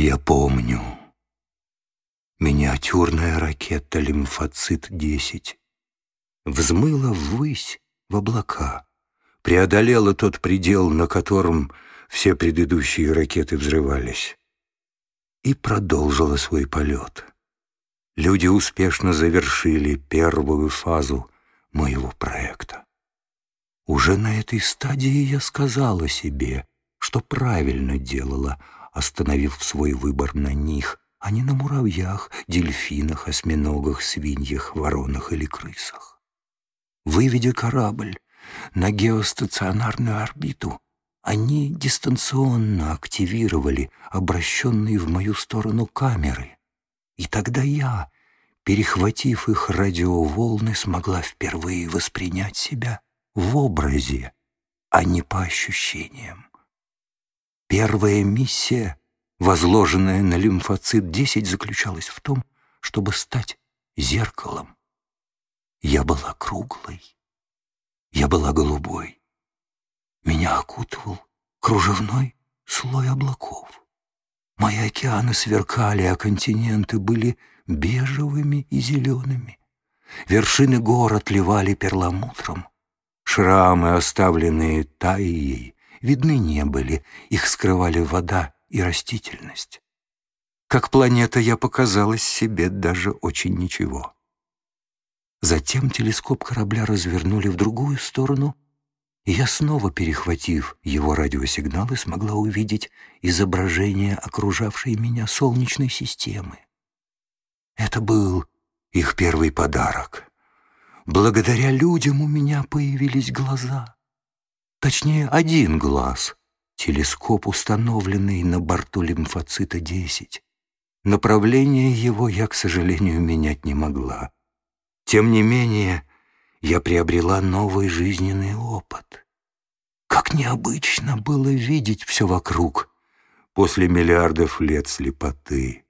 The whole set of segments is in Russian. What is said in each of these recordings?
Я помню. Миниатюрная ракета «Лимфоцит-10» взмыла ввысь в облака, преодолела тот предел, на котором все предыдущие ракеты взрывались, и продолжила свой полет. Люди успешно завершили первую фазу моего проекта. Уже на этой стадии я сказала себе, что правильно делала, остановив свой выбор на них, а не на муравьях, дельфинах, осьминогах, свиньях, воронах или крысах. Выведя корабль на геостационарную орбиту, они дистанционно активировали обращенные в мою сторону камеры. И тогда я, перехватив их радиоволны, смогла впервые воспринять себя в образе, а не по ощущениям. Первая миссия, возложенная на лимфоцит-10, заключалась в том, чтобы стать зеркалом. Я была круглой, я была голубой. Меня окутывал кружевной слой облаков. Мои океаны сверкали, а континенты были бежевыми и зелеными. Вершины гор отливали перламутром. Шрамы, оставленные таей, видны не были, их скрывали вода и растительность. Как планета я показалась себе даже очень ничего. Затем телескоп корабля развернули в другую сторону, и я снова, перехватив его радиосигналы, смогла увидеть изображение окружавшей меня Солнечной системы. Это был их первый подарок. Благодаря людям у меня появились глаза. Точнее, один глаз. Телескоп, установленный на борту лимфоцита-10. Направление его я, к сожалению, менять не могла. Тем не менее, я приобрела новый жизненный опыт. Как необычно было видеть все вокруг после миллиардов лет слепоты.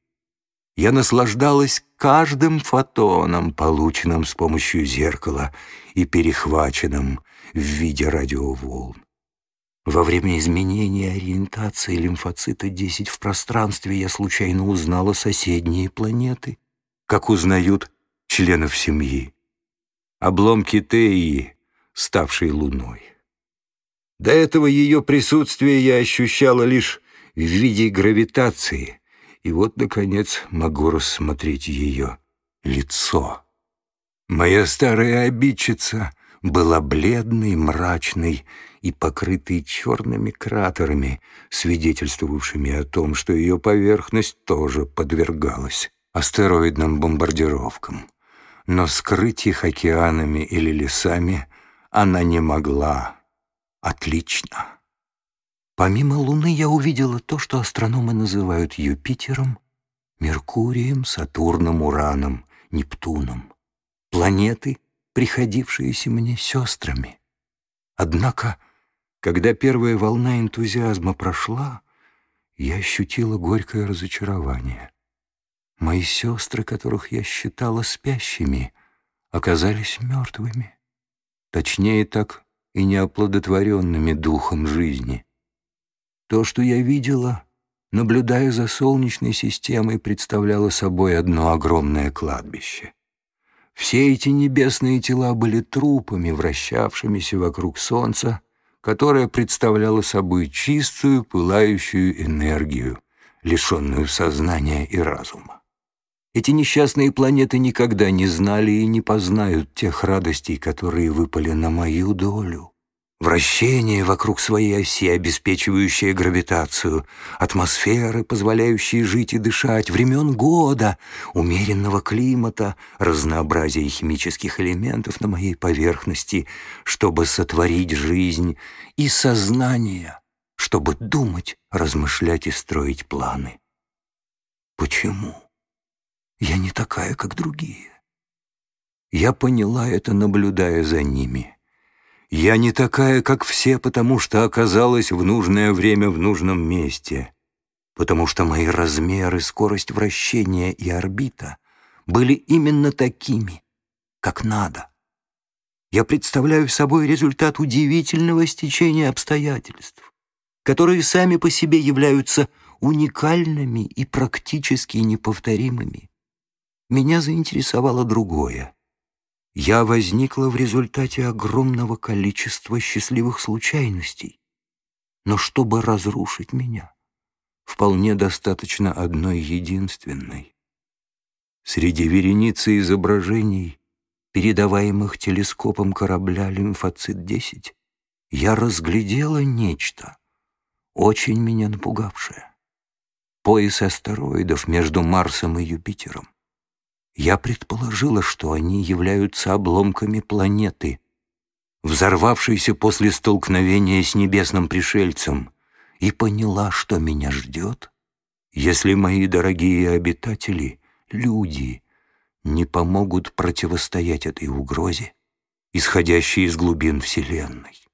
Я наслаждалась каждым фотоном, полученным с помощью зеркала и перехваченным в виде радиоволн. Во время изменения ориентации лимфоцита-10 в пространстве я случайно узнала соседние планеты, как узнают членов семьи. Обломки Теи, ставшей Луной. До этого ее присутствие я ощущала лишь в виде гравитации, и вот, наконец, могу рассмотреть ее лицо. Моя старая обидчица была бледной, мрачной и покрытой черными кратерами, свидетельствовавшими о том, что ее поверхность тоже подвергалась астероидным бомбардировкам. Но скрыть их океанами или лесами она не могла. Отлично. Помимо Луны я увидела то, что астрономы называют Юпитером, Меркурием, Сатурном, Ураном, Нептуном. Планеты — приходившиеся мне сестрами. Однако, когда первая волна энтузиазма прошла, я ощутила горькое разочарование. Мои сестры, которых я считала спящими, оказались мертвыми. Точнее, так и неоплодотворенными духом жизни. То, что я видела, наблюдая за Солнечной системой, представляло собой одно огромное кладбище. Все эти небесные тела были трупами, вращавшимися вокруг Солнца, которое представляло собой чистую, пылающую энергию, лишенную сознания и разума. Эти несчастные планеты никогда не знали и не познают тех радостей, которые выпали на мою долю. Вращение вокруг своей оси, обеспечивающее гравитацию, атмосферы, позволяющие жить и дышать, времен года, умеренного климата, разнообразие химических элементов на моей поверхности, чтобы сотворить жизнь, и сознание, чтобы думать, размышлять и строить планы. Почему? Я не такая, как другие. Я поняла это, наблюдая за ними — я не такая, как все, потому что оказалась в нужное время в нужном месте, потому что мои размеры, скорость вращения и орбита были именно такими, как надо. Я представляю собой результат удивительного стечения обстоятельств. которые сами по себе являются уникальными и практически неповторимыми. Меня заинтересовало другое. Я возникла в результате огромного количества счастливых случайностей. Но чтобы разрушить меня, вполне достаточно одной единственной. Среди вереницы изображений, передаваемых телескопом корабля «Лимфоцит-10», я разглядела нечто, очень меня напугавшее. Пояс астероидов между Марсом и Юпитером. Я предположила, что они являются обломками планеты, взорвавшейся после столкновения с небесным пришельцем, и поняла, что меня ждет, если мои дорогие обитатели, люди, не помогут противостоять этой угрозе, исходящей из глубин Вселенной.